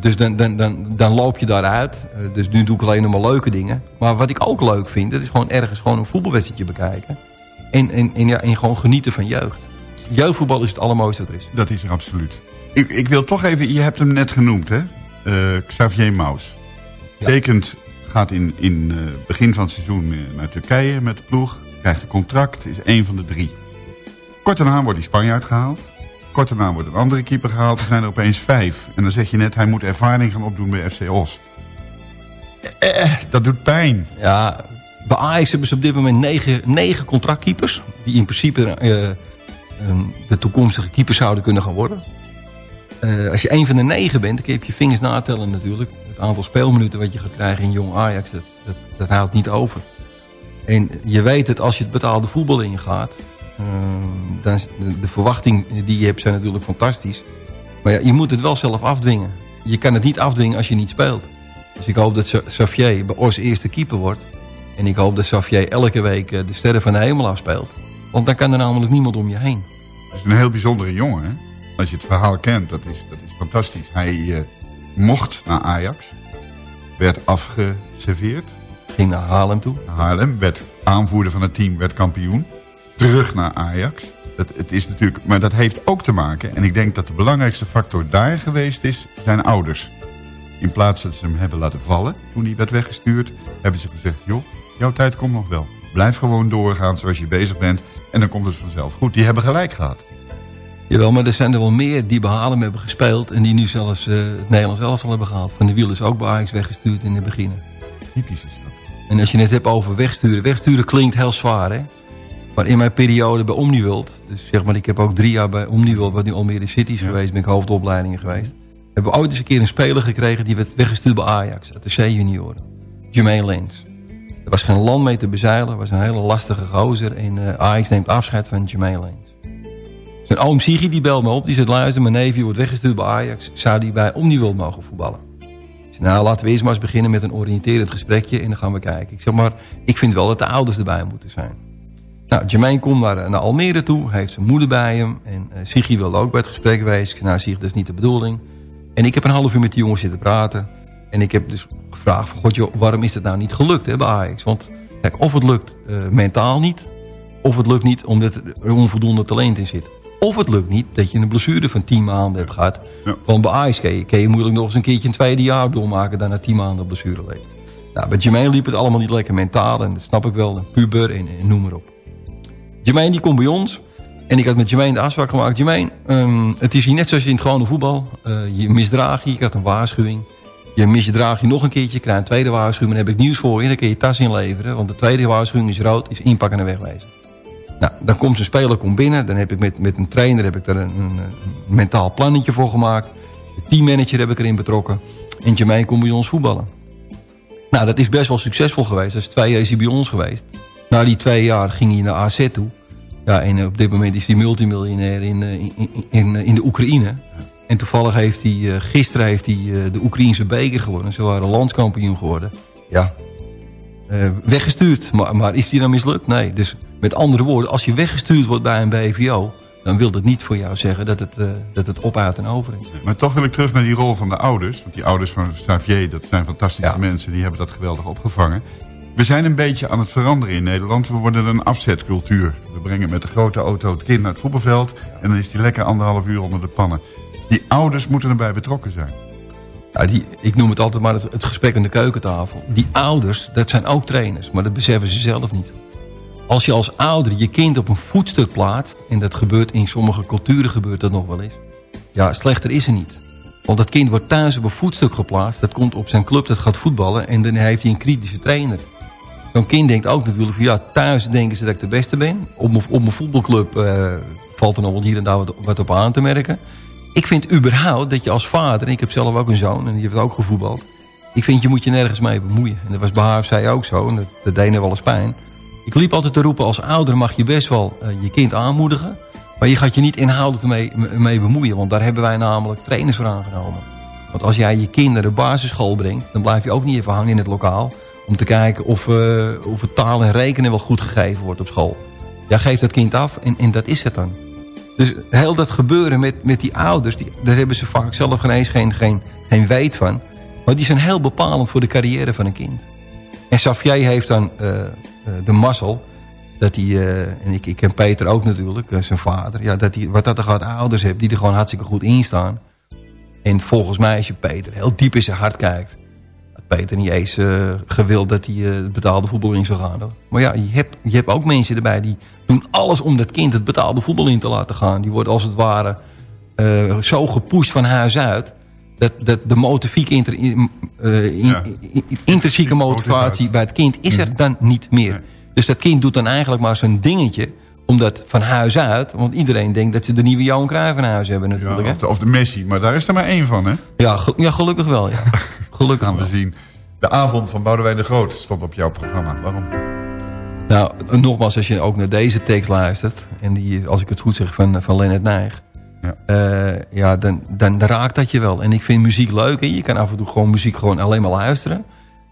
Dus dan, dan, dan, dan loop je daaruit. Dus nu doe ik alleen nog maar leuke dingen. Maar wat ik ook leuk vind, dat is gewoon ergens gewoon een voetbalwedstrijdje bekijken. En, en, en, ja, en gewoon genieten van jeugd. Jeugdvoetbal is het allermooiste wat er is. Dat is er absoluut. Ik, ik wil toch even, je hebt hem net genoemd, hè? Eh, Xavier Maus. Tekent, gaat in, in eh, begin van het seizoen eh, naar Turkije met de ploeg. Krijgt een contract, is één van de drie. Kort daarna wordt die Spanjaard gehaald. Kort daarna wordt een andere keeper gehaald. Er zijn er opeens vijf. En dan zeg je net, hij moet ervaring gaan opdoen bij FC Os. Eh, dat doet pijn. Ja, bij Ajax hebben ze op dit moment negen, negen contractkeepers. Die in principe eh, eh, de toekomstige keepers zouden kunnen gaan worden. Eh, als je een van de negen bent, dan kun je je vingers natellen natuurlijk. Het aantal speelminuten wat je gaat krijgen in jong Ajax, dat, dat, niet over. En je weet het, als je het betaalde voetbal ingaat... eh, dan de, de verwachting die je hebt zijn natuurlijk fantastisch. Maar ja, je moet het wel zelf afdwingen. Je kan het niet afdwingen als je niet speelt. Dus ik hoop dat Xavier bij Os eerste keeper wordt. En ik hoop dat Xavier elke week eh, de sterren van de hemel afspeelt. Want dan kan er namelijk niemand om je heen. Het is een heel bijzondere jongen, hè? Als je het verhaal kent, dat is, dat is fantastisch. Hij eh, mocht naar Ajax. Werd afgeserveerd. Ging naar Haarlem toe. Haarlem werd aanvoerder van het team, werd kampioen. Terug naar Ajax. Dat, het is natuurlijk, maar dat heeft ook te maken, en ik denk dat de belangrijkste factor daar geweest is, zijn ouders. In plaats dat ze hem hebben laten vallen toen hij werd weggestuurd, hebben ze gezegd, joh, jouw tijd komt nog wel. Blijf gewoon doorgaan zoals je bezig bent en dan komt het vanzelf goed. Die hebben gelijk gehad. Jawel, maar er zijn er wel meer die behalen hebben gespeeld... en die nu zelfs uh, het Nederlands elftal hebben gehaald. Van de Wiel is ook bij Ajax weggestuurd in het begin. Typisch is dat. En als je het hebt over wegsturen... wegsturen klinkt heel zwaar, hè? Maar in mijn periode bij Omniworld... dus zeg maar, ik heb ook drie jaar bij Omniworld... wat nu Almere City is ja. geweest, ben ik hoofdopleidingen geweest... hebben we ooit eens een keer een speler gekregen... die werd weggestuurd bij Ajax, uit de C-junioren. Jermaine Lens. Er was geen land mee te bezeilen, was een hele lastige gozer... en uh, Ajax neemt afscheid van Jermaine Lens. Zijn oom Sigi die belt me op. Die zegt, luister, mijn neefje wordt weggestuurd bij Ajax. Zou die bij Omniworld mogen voetballen? Ik zeg, nou, laten we eerst maar eens beginnen met een oriënterend gesprekje. En dan gaan we kijken. Ik zeg maar, ik vind wel dat de ouders erbij moeten zijn. Nou, Jermaine komt naar, naar Almere toe. Heeft zijn moeder bij hem. En uh, Sigi wilde ook bij het gesprek geweest. Ik zeg, nou is niet de bedoeling. En ik heb een half uur met die jongens zitten praten. En ik heb dus gevraagd van, god joh, waarom is het nou niet gelukt hè, bij Ajax? Want kijk, of het lukt uh, mentaal niet. Of het lukt niet omdat er onvoldoende talent in zit. Of het lukt niet dat je een blessure van 10 maanden hebt gehad. Ja. Want bij Ajax kun je, moeilijk nog eens een keertje een tweede jaar doormaken... dan na 10 maanden blessure leed. Nou, bij Jermaine liep het allemaal niet lekker mentaal. En dat snap ik wel. Puber en, en noem maar op. Jermaine die komt bij ons. En ik had met Jermaine de afspraak gemaakt. Jermaine, um, het is hier net zoals in het gewone voetbal. Uh, je misdraagt je, je krijgt een waarschuwing. Je misdraagt je nog een keertje, krijg een tweede waarschuwing. Dan heb ik nieuws voor je, dan kun je je tas inleveren. Want de tweede waarschuwing is rood, is inpakken en wegwezen. Nou, dan komt zijn speler komt binnen. Dan heb ik met, met een trainer heb ik daar een, een, mentaal plannetje voor gemaakt. De teammanager heb ik erin betrokken. En Jermaine komt bij ons voetballen. Nou, dat is best wel succesvol geweest. Dat is twee jaar is hij bij ons geweest. Na die twee jaar ging hij naar AZ toe. Ja, en op dit moment is hij multimiljonair in, in, in, in de Oekraïne. En toevallig heeft hij, gisteren heeft hij de Oekraïense beker gewonnen. Ze waren landskampioen geworden. Ja, uh, weggestuurd. Maar, maar is die dan mislukt? Nee. Dus met andere woorden, als je weggestuurd wordt bij een BVO... dan wil dat niet voor jou zeggen dat het, uh, dat het op, uit en over is. Maar toch wil ik terug naar die rol van de ouders. Want die ouders van Xavier, dat zijn fantastische ja. mensen... die hebben dat geweldig opgevangen. We zijn een beetje aan het veranderen in Nederland. We worden een afzetcultuur. We brengen met de grote auto het kind naar het voetbalveld... en dan is die lekker anderhalf uur onder de pannen. Die ouders moeten erbij betrokken zijn. Ja, die, ik noem het altijd maar het, gesprek aan de keukentafel. Die ouders, dat zijn ook trainers, maar dat beseffen ze zelf niet. Als je als ouder je kind op een voetstuk plaatst... en dat gebeurt in sommige culturen gebeurt dat nog wel eens... ja, slechter is er niet. Want dat kind wordt thuis op een voetstuk geplaatst... dat komt op zijn club, dat gaat voetballen... en dan heeft hij een kritische trainer. Zo'n kind denkt ook natuurlijk van... ja, thuis denken ze dat ik de beste ben. Op op mijn voetbalclub uh, valt er nog wel hier en daar wat op aan te merken... Ik vind überhaupt dat je als vader... en ik heb zelf ook een zoon en die heeft ook gevoetbald... ik vind je moet je nergens mee bemoeien. En dat was bij HFC ook zo. En dat, dat deed wel eens pijn. Ik liep altijd te roepen... als ouder mag je best wel uh, je kind aanmoedigen... maar je gaat je niet inhoudelijk mee, mee bemoeien. Want daar hebben wij namelijk trainers voor aangenomen. Want als jij je kind naar de basisschool brengt... dan blijf je ook niet even hangen in het lokaal... om te kijken of, uh, of het taal en rekenen wel goed gegeven wordt op school. Jij geeft dat kind af en, en dat is het dan. Dus heel dat gebeuren met, met die ouders, die, daar hebben ze vaak zelf geen geen, geen, geen weet van. Maar die zijn heel bepalend voor de carrière van een kind. En Xavier heeft dan uh, uh, de mazzel, dat hij, uh, en ik, ik ken Peter ook natuurlijk, zijn vader. Ja, dat hij, wat dat er gaat ouders heeft, die er gewoon hartstikke goed in staan. En volgens mij als je Peter heel diep in zijn hart kijkt... Peter niet eens uh, gewild dat hij uh, het betaalde voetbal in zou gaan. Hoor. Maar ja, je hebt, je hebt ook mensen erbij die doen alles om dat kind het betaalde voetbal in te laten gaan. Die wordt als het ware uh, zo gepusht van huis uit. Dat, dat de motivieke inter, in, ja. intrinsieke motivatie bij het kind is er dan niet meer. Dus dat kind doet dan eigenlijk maar zo'n dingetje omdat van huis uit, want iedereen denkt dat ze de nieuwe Johan Cruijff van huis hebben natuurlijk. Ja, of, de, of, de, Messi, maar daar is er maar één van hè? Ja, ge ja gelukkig wel. Ja. Gelukkig gaan we wel. zien. De avond van Boudewijn de Groot stond op jouw programma. Waarom? Nou, nogmaals, als je ook naar deze tekst luistert... en die, als ik het goed zeg, van, van Leonard Nijg... Ja, uh, ja dan, dan, dan, raakt dat je wel. En ik vind muziek leuk. Hè? Je kan af en toe gewoon muziek gewoon alleen maar luisteren.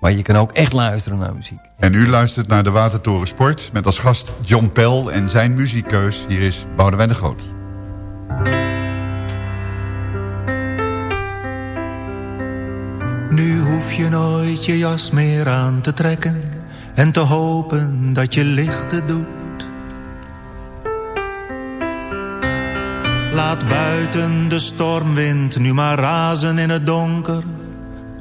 Maar je kan ook echt luisteren naar muziek. En u luistert naar de Watertoren Sport... met als gast John Pell en zijn muziekkeus. Hier is Boudewijn de Groot. Nu hoef je nooit je jas meer aan te trekken en te hopen dat je lichten doet. Laat buiten de stormwind nu maar razen in het donker,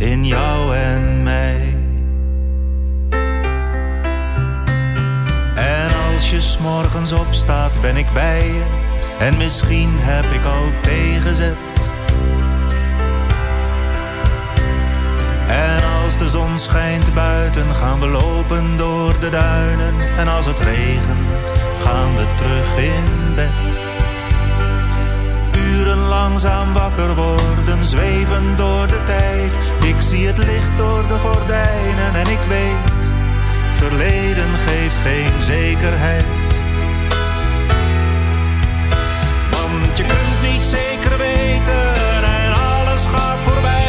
in jou en mij. En als je s'morgens opstaat ben ik bij je. En misschien heb ik al tegenzet. En als de zon schijnt buiten gaan we lopen door de duinen. En als het regent gaan we terug in bed Langzaam wakker worden, zweven door de tijd Ik zie het licht door de gordijnen en ik weet verleden geeft geen zekerheid. Want je kunt niet zeker weten en alles gaat voorbij,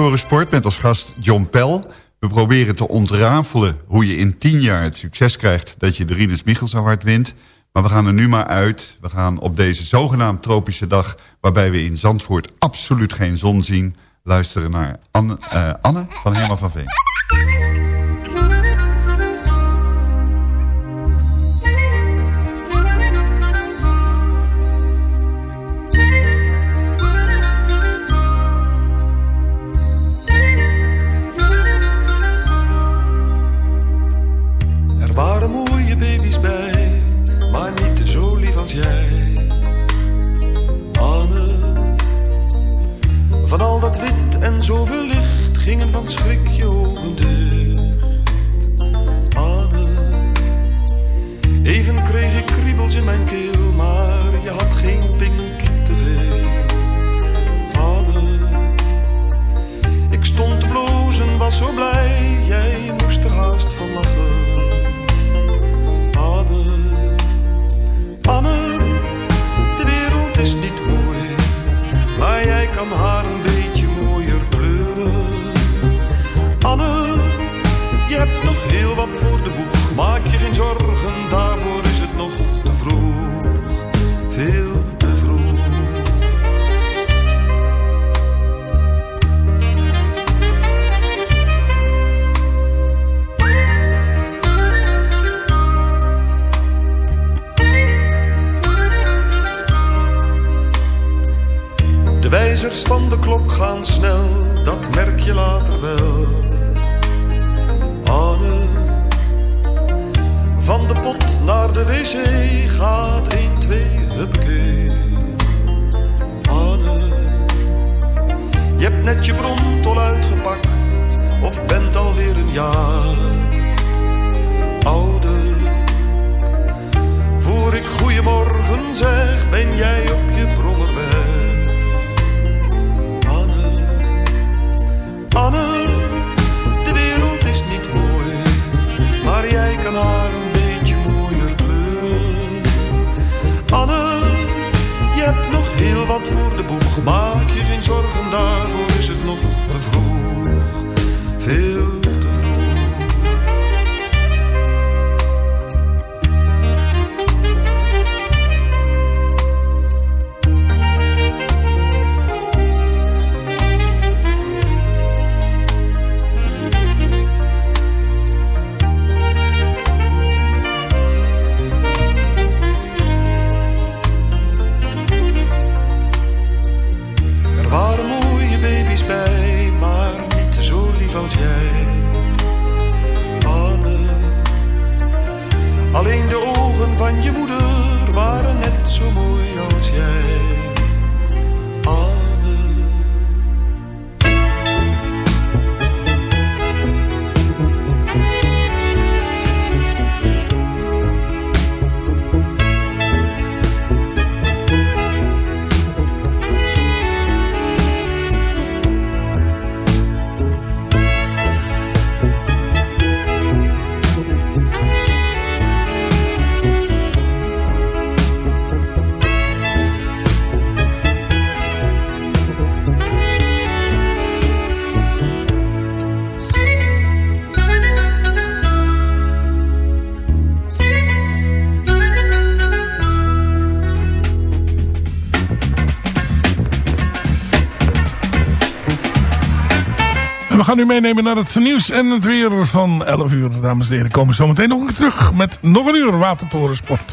Watertorensport met als gast John Pel. We proberen te ontrafelen hoe je in tien jaar het succes krijgt... dat je de Rinus Michels Award wint. Maar we gaan er nu maar uit. We gaan op deze zogenaamd tropische dag... waarbij we in Zandvoort absoluut geen zon zien... luisteren naar Anne, eh, Anne van Herman van Veen. Heel wat voor de boeg. Maak je geen zorgen, daarvoor is het nog te vroeg. Veel te vroeg. De wijzers van de klok gaan snel, dat merk je later wel. Van de pot naar de wc gaat 1, 2, huppakee. Anne, je hebt net je brontol uitgepakt, of bent alweer een jaar ouder. Voor ik goeiemorgen zeg, ben jij op je brommer wat voor de boeg, maak je geen zorgen, daarvoor is het nog te vroeg. Veel gaan u meenemen naar het nieuws en het weer van 11 uur. Dames en heren, komen zometeen nog een terug met nog een uur Watertorensport.